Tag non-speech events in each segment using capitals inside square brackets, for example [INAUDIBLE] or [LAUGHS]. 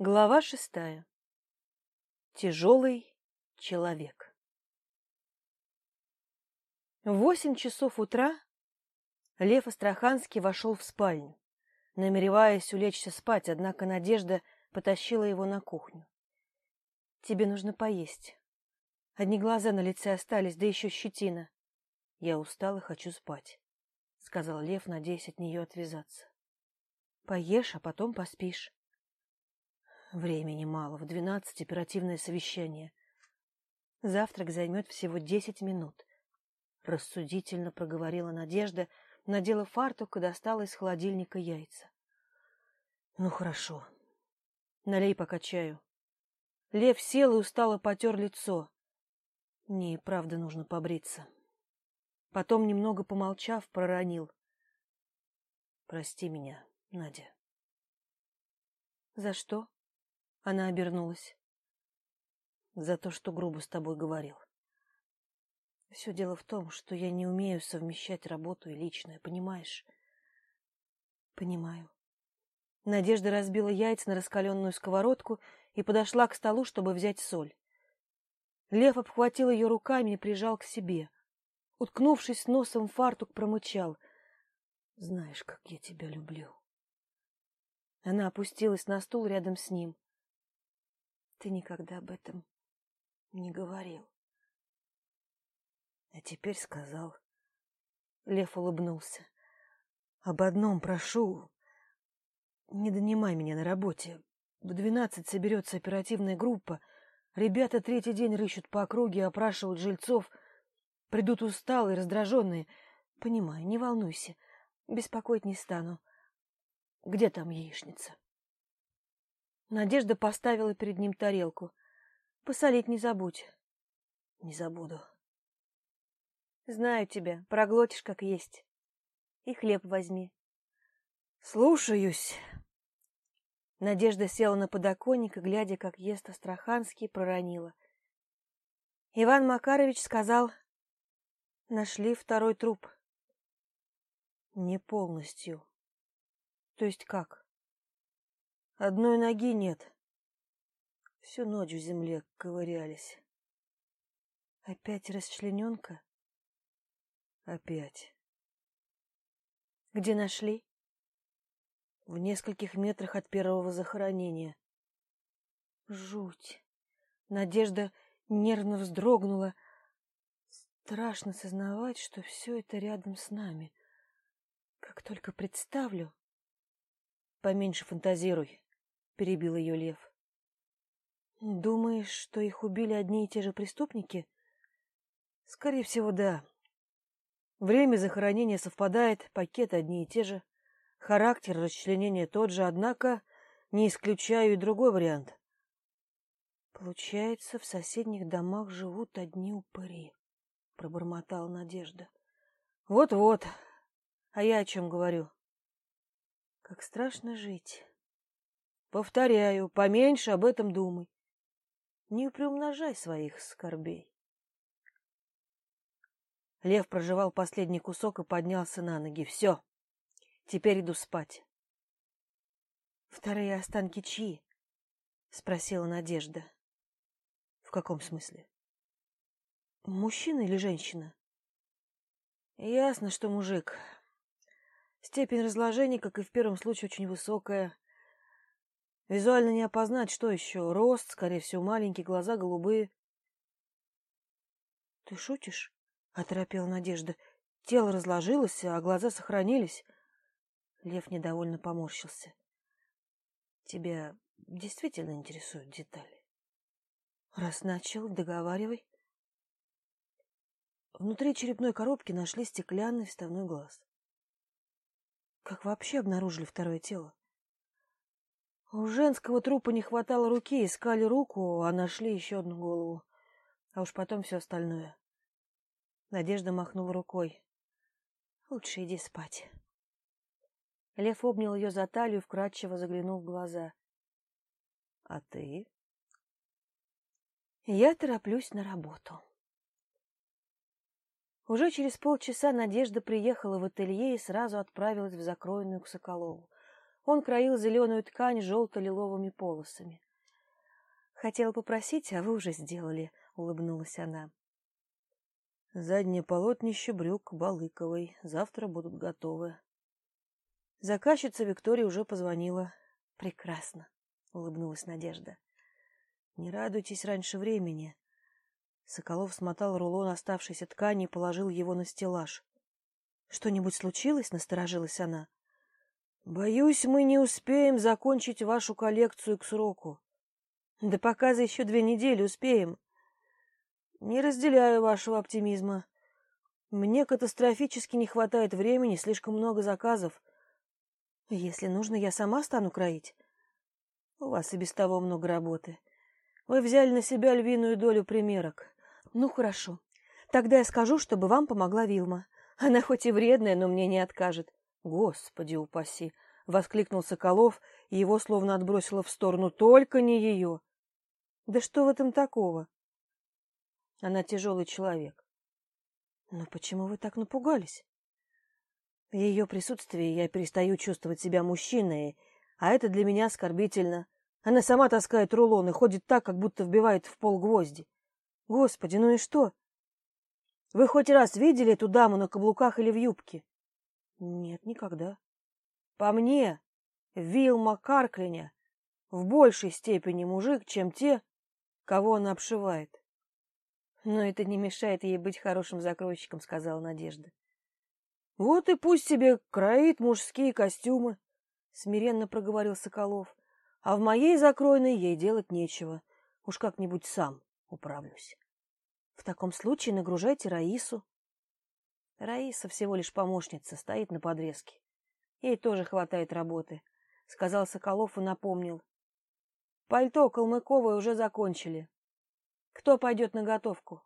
Глава шестая. Тяжелый человек. В восемь часов утра Лев Астраханский вошел в спальню, намереваясь улечься спать, однако Надежда потащила его на кухню. — Тебе нужно поесть. Одни глаза на лице остались, да еще щетина. — Я устал и хочу спать, — сказал Лев, надеясь от нее отвязаться. — Поешь, а потом поспишь. Времени мало, в двенадцать оперативное совещание. Завтрак займет всего десять минут. Рассудительно проговорила Надежда, надела фартук и достала из холодильника яйца. Ну, хорошо. Налей пока чаю. Лев сел и устало потер лицо. Мне и правда нужно побриться. Потом, немного помолчав, проронил. Прости меня, Надя. За что? Она обернулась. За то, что грубо с тобой говорил. Все дело в том, что я не умею совмещать работу и личное, понимаешь? Понимаю. Надежда разбила яйца на раскаленную сковородку и подошла к столу, чтобы взять соль. Лев обхватил ее руками и прижал к себе. Уткнувшись носом фартук, промычал. — Знаешь, как я тебя люблю. Она опустилась на стул рядом с ним. Ты никогда об этом не говорил. А теперь сказал. Лев улыбнулся. Об одном прошу. Не донимай меня на работе. В двенадцать соберется оперативная группа. Ребята третий день рыщут по округе, опрашивают жильцов. Придут усталые, раздраженные. Понимаю, не волнуйся. Беспокоить не стану. Где там яичница? Надежда поставила перед ним тарелку. Посолить не забудь. Не забуду. Знаю тебя, проглотишь как есть. И хлеб возьми. Слушаюсь. Надежда села на подоконник и, глядя, как ест Астраханский, проронила. Иван Макарович сказал, нашли второй труп. Не полностью. То есть как? Одной ноги нет. Всю ночь в земле ковырялись. Опять расчлененка? Опять. Где нашли? В нескольких метрах от первого захоронения. Жуть. Надежда нервно вздрогнула. Страшно сознавать, что все это рядом с нами. Как только представлю... Поменьше фантазируй. — перебил ее Лев. «Думаешь, что их убили одни и те же преступники?» «Скорее всего, да. Время захоронения совпадает, пакеты одни и те же, характер расчленения тот же, однако не исключаю и другой вариант. Получается, в соседних домах живут одни упыри», — пробормотала Надежда. «Вот-вот. А я о чем говорю?» «Как страшно жить». Повторяю, поменьше об этом думай. Не приумножай своих скорбей. Лев прожевал последний кусок и поднялся на ноги. Все, теперь иду спать. Вторые останки чьи? Спросила Надежда. В каком смысле? Мужчина или женщина? Ясно, что мужик. Степень разложения, как и в первом случае, очень высокая. Визуально не опознать, что еще. Рост, скорее всего, маленький, глаза голубые. — Ты шутишь? — оторопела Надежда. Тело разложилось, а глаза сохранились. Лев недовольно поморщился. — Тебя действительно интересуют детали? — Раз начал, договаривай. Внутри черепной коробки нашли стеклянный вставной глаз. Как вообще обнаружили второе тело? У женского трупа не хватало руки, искали руку, а нашли еще одну голову. А уж потом все остальное. Надежда махнула рукой. Лучше иди спать. Лев обнял ее за талию, вкрадчиво заглянул в глаза. — А ты? — Я тороплюсь на работу. Уже через полчаса Надежда приехала в ателье и сразу отправилась в закроенную к Соколову. Он краил зеленую ткань желто-лиловыми полосами. «Хотела попросить, а вы уже сделали», — улыбнулась она. «Заднее полотнище брюк Балыковой. Завтра будут готовы». Заказчица Виктория уже позвонила. «Прекрасно», — улыбнулась Надежда. «Не радуйтесь раньше времени». Соколов смотал рулон оставшейся ткани и положил его на стеллаж. «Что-нибудь случилось?» — насторожилась она. Боюсь, мы не успеем закончить вашу коллекцию к сроку. До показа еще две недели успеем. Не разделяю вашего оптимизма. Мне катастрофически не хватает времени, слишком много заказов. Если нужно, я сама стану кроить. У вас и без того много работы. Вы взяли на себя львиную долю примерок. Ну, хорошо. Тогда я скажу, чтобы вам помогла Вилма. Она хоть и вредная, но мне не откажет. Господи упаси! — воскликнул Соколов, и его словно отбросило в сторону. Только не ее! Да что в этом такого? Она тяжелый человек. Но почему вы так напугались? В ее присутствии я перестаю чувствовать себя мужчиной, а это для меня оскорбительно. Она сама таскает рулон и ходит так, как будто вбивает в пол гвозди. Господи, ну и что? Вы хоть раз видели эту даму на каблуках или в юбке? Нет, никогда. По мне, Вилма Карклиня в большей степени мужик, чем те, кого она обшивает. Но это не мешает ей быть хорошим закройщиком, сказала Надежда. Вот и пусть себе кроит мужские костюмы, смиренно проговорил Соколов. А в моей закройной ей делать нечего. Уж как-нибудь сам управлюсь. В таком случае нагружайте Раису. Раиса всего лишь помощница, стоит на подрезке. Ей тоже хватает работы, — сказал Соколов и напомнил. Пальто Калмыковой уже закончили. Кто пойдет на готовку?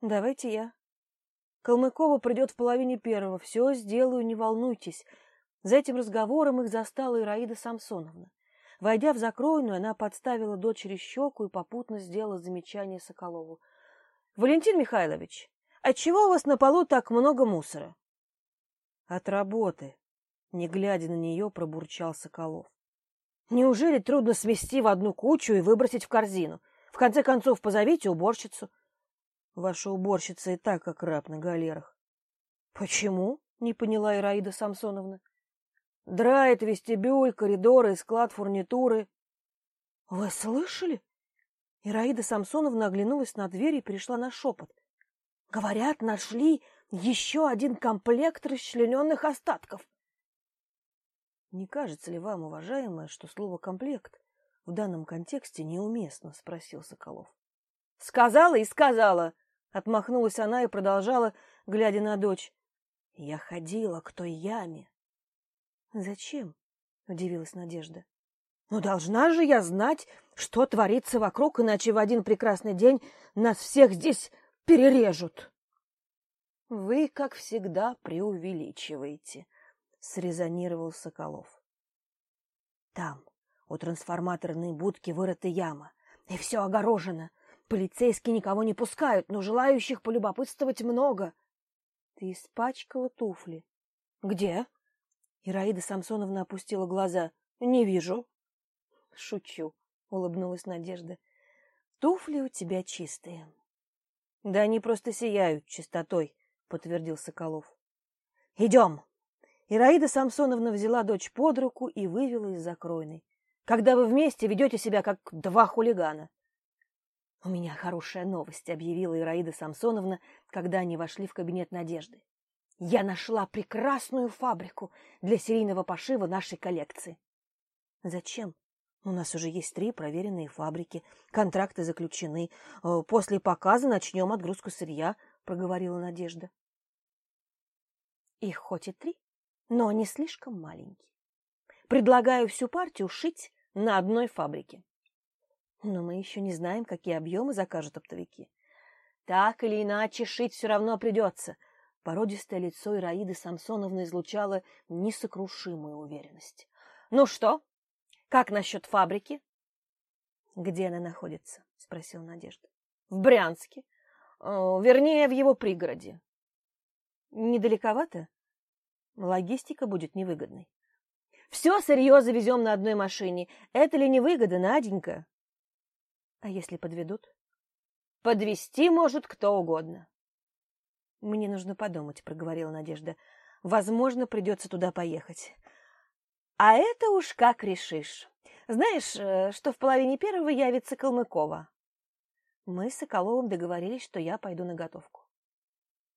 Давайте я. Калмыкова придет в половине первого. Все сделаю, не волнуйтесь. За этим разговором их застала Ираида Самсоновна. Войдя в закройную, она подставила дочери щеку и попутно сделала замечание Соколову. — Валентин Михайлович, Отчего у вас на полу так много мусора? От работы, не глядя на нее, пробурчал Соколов. Неужели трудно смести в одну кучу и выбросить в корзину? В конце концов, позовите уборщицу. Ваша уборщица и так как раб на галерах. Почему? Не поняла Ираида Самсоновна. Драет вестибюль, коридоры и склад фурнитуры. Вы слышали? Ираида Самсоновна оглянулась на дверь и перешла на шепот. Говорят, нашли еще один комплект расчлененных остатков. Не кажется ли вам, уважаемая, что слово «комплект» в данном контексте неуместно? — спросил Соколов. — Сказала и сказала! — отмахнулась она и продолжала, глядя на дочь. — Я ходила к той яме. — Зачем? — удивилась Надежда. — Ну, должна же я знать, что творится вокруг, иначе в один прекрасный день нас всех здесь перережут. — Вы, как всегда, преувеличиваете, — срезонировал Соколов. — Там, у трансформаторной будки, вырыта яма, и все огорожено. Полицейские никого не пускают, но желающих полюбопытствовать много. — Ты испачкала туфли. — Где? Ираида Самсоновна опустила глаза. — Не вижу. — Шучу, — улыбнулась Надежда. — Туфли у тебя чистые. Да они просто сияют чистотой, подтвердил Соколов. Идем. Ираида Самсоновна взяла дочь под руку и вывела из закройной. Когда вы вместе ведете себя как два хулигана. У меня хорошая новость, объявила Ираида Самсоновна, когда они вошли в кабинет Надежды. Я нашла прекрасную фабрику для серийного пошива нашей коллекции. Зачем? У нас уже есть три проверенные фабрики, контракты заключены. Э, после показа начнем отгрузку сырья, — проговорила Надежда. Их хоть и три, но они слишком маленькие. Предлагаю всю партию шить на одной фабрике. Но мы еще не знаем, какие объемы закажут оптовики. Так или иначе, шить все равно придется. Породистое лицо Ираиды Самсоновны излучало несокрушимую уверенность. — Ну что, как насчет фабрики? — Где она находится? — спросила Надежда. — В Брянске. Э, вернее, в его пригороде. — Недалековато? Логистика будет невыгодной. Все сырье завезем на одной машине. Это ли не выгода, Наденька? А если подведут? Подвести может кто угодно. Мне нужно подумать, проговорила Надежда. Возможно, придется туда поехать. А это уж как решишь. Знаешь, э, что в половине первого явится Калмыкова? Мы с Соколовым договорились, что я пойду на готовку.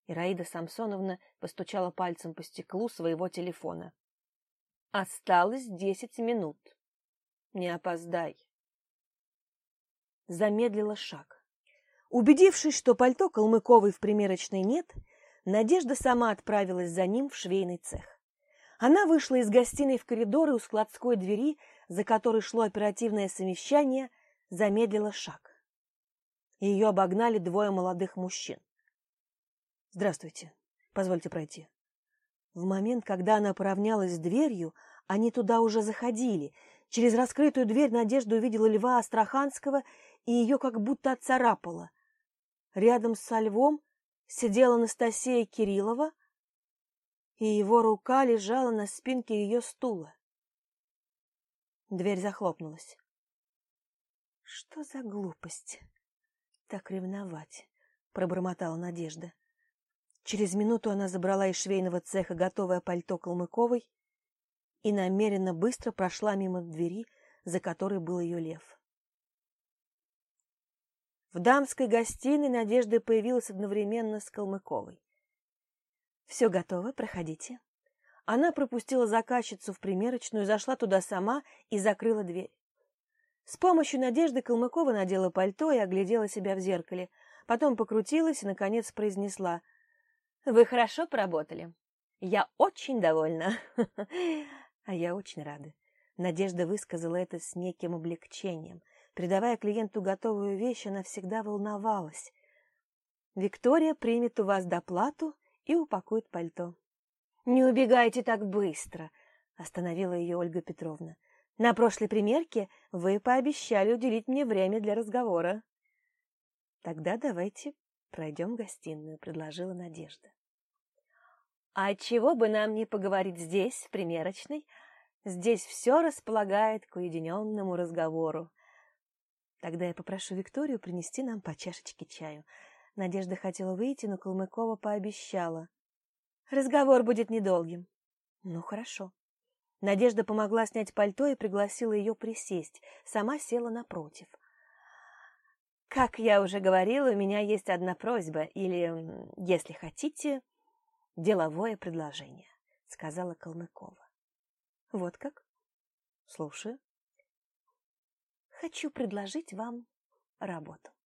Ираида Самсоновна постучала пальцем по стеклу своего телефона. Осталось десять минут. Не опоздай. Замедлила шаг. Убедившись, что пальто Калмыковой в примерочной нет, Надежда сама отправилась за ним в швейный цех. Она вышла из гостиной в коридор и у складской двери, за которой шло оперативное совещание, замедлила шаг. Ее обогнали двое молодых мужчин. «Здравствуйте. Позвольте пройти». В момент, когда она поравнялась с дверью, они туда уже заходили. Через раскрытую дверь Надежда увидела Льва Астраханского и ее как будто отцарапала. Рядом со Львом сидела Анастасия Кириллова, и его рука лежала на спинке ее стула. Дверь захлопнулась. «Что за глупость? Так ревновать!» — пробормотала Надежда. Через минуту она забрала из швейного цеха готовое пальто Калмыковой и намеренно быстро прошла мимо двери, за которой был ее лев. В дамской гостиной Надежда появилась одновременно с Калмыковой. «Все готово, проходите». Она пропустила заказчицу в примерочную, зашла туда сама и закрыла дверь. С помощью Надежды Калмыкова надела пальто и оглядела себя в зеркале. Потом покрутилась и, наконец, произнесла — вы хорошо поработали. Я очень довольна. [LAUGHS] А я очень рада. Надежда высказала это с неким облегчением. Придавая клиенту готовую вещь, она всегда волновалась. Виктория примет у вас доплату и упакует пальто. «Не убегайте так быстро», — остановила ее Ольга Петровна. «На прошлой примерке вы пообещали уделить мне время для разговора». «Тогда давайте пройдем в гостиную», — предложила Надежда. А чего бы нам не поговорить здесь, в примерочной? Здесь все располагает к уединенному разговору. Тогда я попрошу Викторию принести нам по чашечке чаю. Надежда хотела выйти, но Калмыкова пообещала. Разговор будет недолгим. Ну, хорошо. Надежда помогла снять пальто и пригласила ее присесть. Сама села напротив. Как я уже говорила, у меня есть одна просьба, или, если хотите, деловое предложение, сказала Калмыкова. Вот как? Слушаю. Хочу предложить вам работу.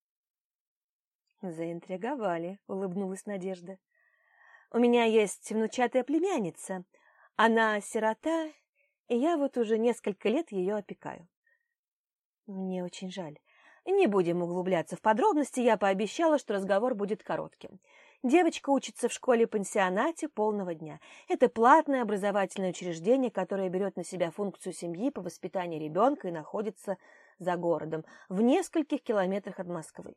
Заинтриговали, улыбнулась Надежда. У меня есть внучатая племянница. Она сирота, и я вот уже несколько лет ее опекаю. Мне очень жаль. Не будем углубляться в подробности, я пообещала, что разговор будет коротким. Девочка учится в школе-пансионате полного дня. Это платное образовательное учреждение, которое берет на себя функцию семьи по воспитанию ребенка и находится за городом, в нескольких километрах от Москвы.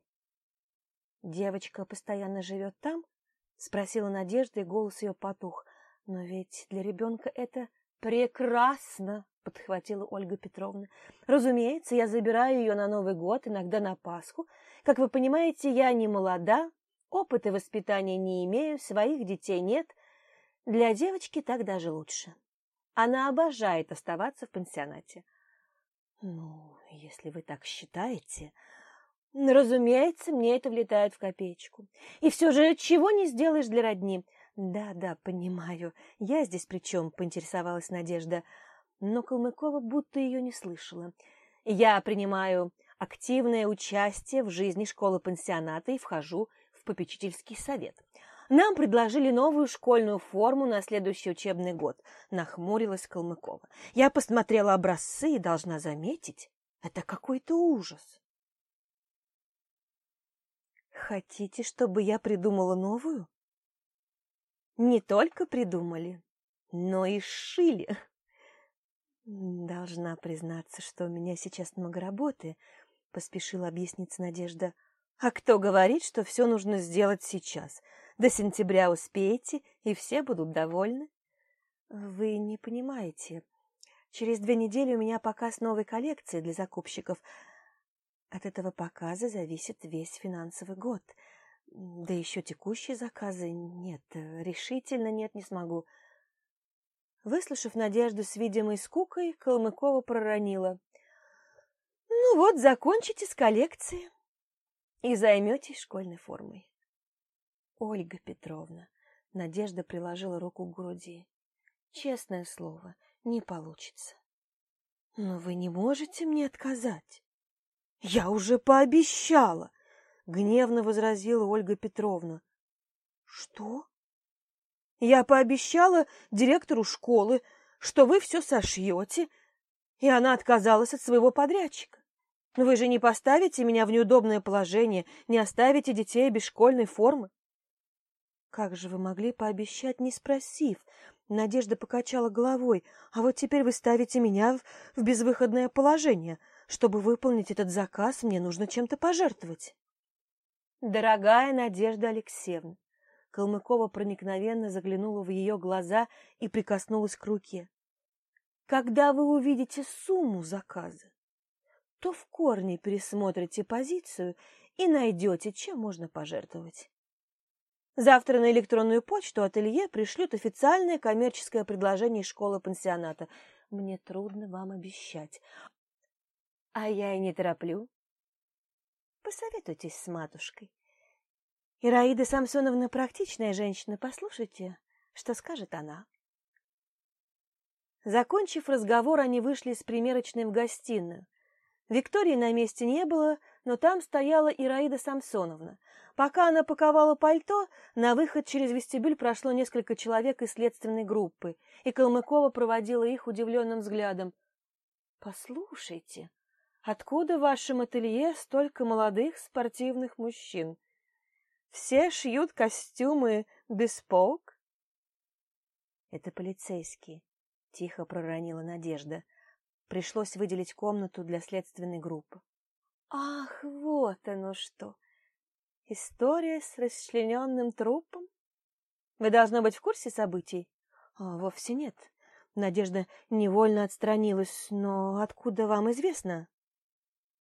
«Девочка постоянно живет там?» — спросила Надежда, и голос ее потух. «Но ведь для ребенка это прекрасно!» — подхватила Ольга Петровна. «Разумеется, я забираю ее на Новый год, иногда на Пасху. Как вы понимаете, я не молода, Опыта воспитания не имею, своих детей нет. Для девочки так даже лучше. Она обожает оставаться в пансионате. Ну, если вы так считаете... Разумеется, мне это влетает в копеечку. И все же, чего не сделаешь для родни? Да, да, понимаю. Я здесь при чем? Поинтересовалась Надежда. Но Калмыкова будто ее не слышала. Я принимаю активное участие в жизни школы-пансионата и вхожу попечительский совет. Нам предложили новую школьную форму на следующий учебный год, нахмурилась Калмыкова. Я посмотрела образцы и должна заметить, это какой-то ужас. Хотите, чтобы я придумала новую? Не только придумали, но и сшили. Должна признаться, что у меня сейчас много работы, поспешила объясниться Надежда. А кто говорит, что все нужно сделать сейчас? До сентября успеете, и все будут довольны? Вы не понимаете. Через две недели у меня показ новой коллекции для закупщиков. От этого показа зависит весь финансовый год. Да еще текущие заказы нет, решительно нет, не смогу. Выслушав Надежду с видимой скукой, Калмыкова проронила. «Ну вот, закончите с коллекцией и займетесь школьной формой». «Ольга Петровна», — Надежда приложила руку к груди, — «честное слово, не получится». «Но вы не можете мне отказать». «Я уже пообещала», — гневно возразила Ольга Петровна. «Что?» Я пообещала директору школы, что вы все сошьете, и она отказалась от своего подрядчика. Вы же не поставите меня в неудобное положение, не оставите детей без школьной формы. Как же вы могли пообещать, не спросив? Надежда покачала головой. А вот теперь вы ставите меня в, в безвыходное положение. Чтобы выполнить этот заказ, мне нужно чем-то пожертвовать. Дорогая Надежда Алексеевна, Калмыкова проникновенно заглянула в ее глаза и прикоснулась к руке. Когда вы увидите сумму заказа, то в корне пересмотрите позицию и найдете, чем можно пожертвовать. Завтра на электронную почту ателье пришлют официальное коммерческое предложение школы-пансионата. Мне трудно вам обещать. А я и не тороплю. Посоветуйтесь с матушкой. Ираида Самсоновна практичная женщина, послушайте, что скажет она. Закончив разговор, они вышли с примерочной в гостиную. Виктории на месте не было, но там стояла Ираида Самсоновна. Пока она паковала пальто, на выход через вестибюль прошло несколько человек из следственной группы, и Калмыкова проводила их удивленным взглядом. «Послушайте, откуда в вашем ателье столько молодых спортивных мужчин?» Все шьют костюмы беспок. Это полицейские, тихо проронила Надежда. Пришлось выделить комнату для следственной группы. Ах, вот оно что! История с расчлененным трупом? Вы должны быть в курсе событий? А, вовсе нет. Надежда невольно отстранилась. Но откуда вам известно?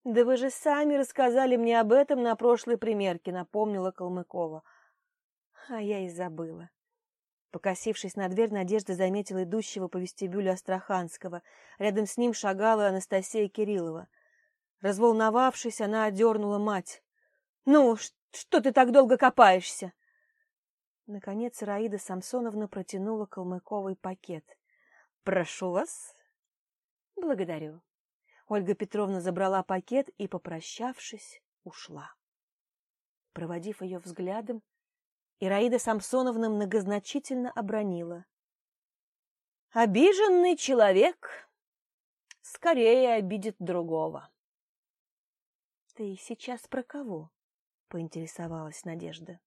Да вы же сами рассказали мне об этом на прошлой примерке, напомнила Калмыкова. А я и забыла. Покосившись на дверь, Надежда заметила идущего по вестибюлю Астраханского. Рядом с ним шагала Анастасия Кириллова. Разволновавшись, она одернула мать. «Ну, что ты так долго копаешься?» Наконец Раида Самсоновна протянула Калмыковой пакет. «Прошу вас». «Благодарю». Ольга Петровна забрала пакет и, попрощавшись, ушла. Проводив ее взглядом, Ираида Самсоновна многозначительно обронила. «Обиженный человек скорее обидит другого». «Ты сейчас про кого?» — поинтересовалась Надежда.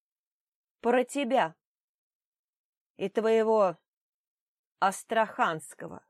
«Про тебя и твоего Астраханского